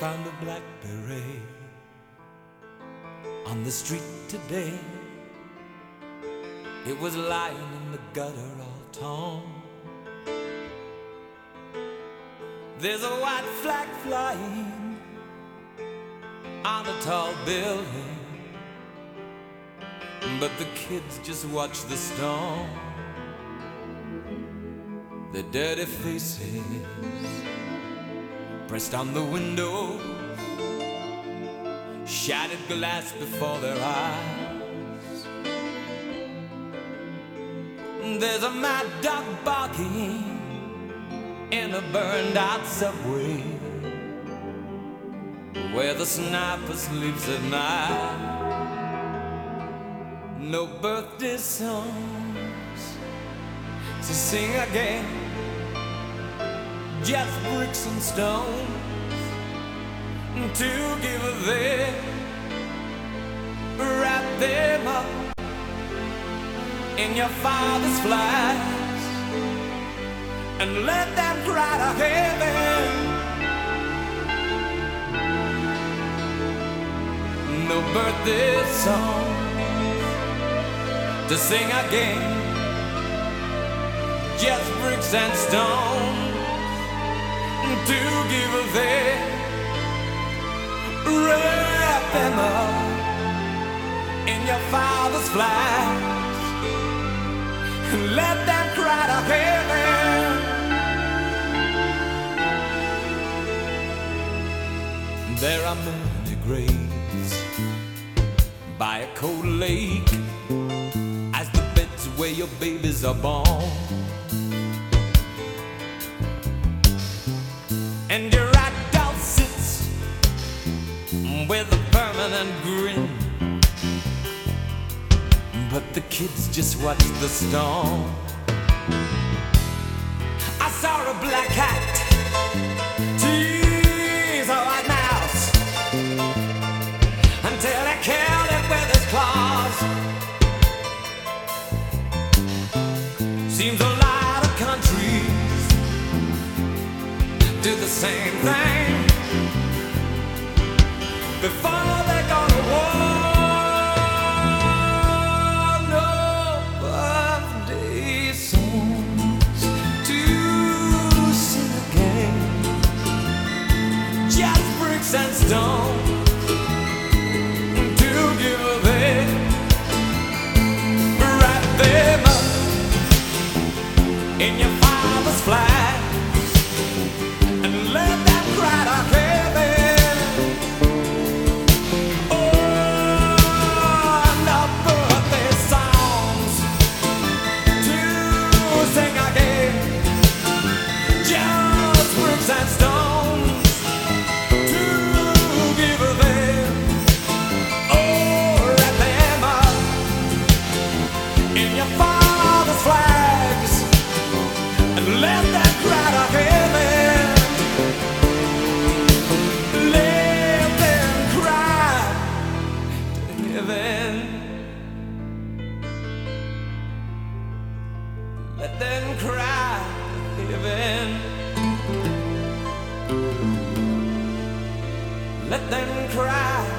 found a blackberry on the street today. It was lying in the gutter all torn. There's a white flag flying on a tall building, but the kids just watch the storm. Their dirty faces pressed on the windows, shattered glass before their eyes. There's a mad dog barking in a burned out subway where the sniper sleeps at night. No birthday songs to sing again just bricks and stones to give them, wrap them up in your father's flags and let them cry to heaven. No birthday song to sing again, just bricks and stones to give them, wrap them up in your father's flags, and let them cry to heaven. There are many graves by a cold lake as the beds where your babies are born. And your adult sits with a permanent grin. But the kids just watch the storm. I saw a black cat do the same thing before they go to war. To sing again. Just bricks and stones. living. Let them cry.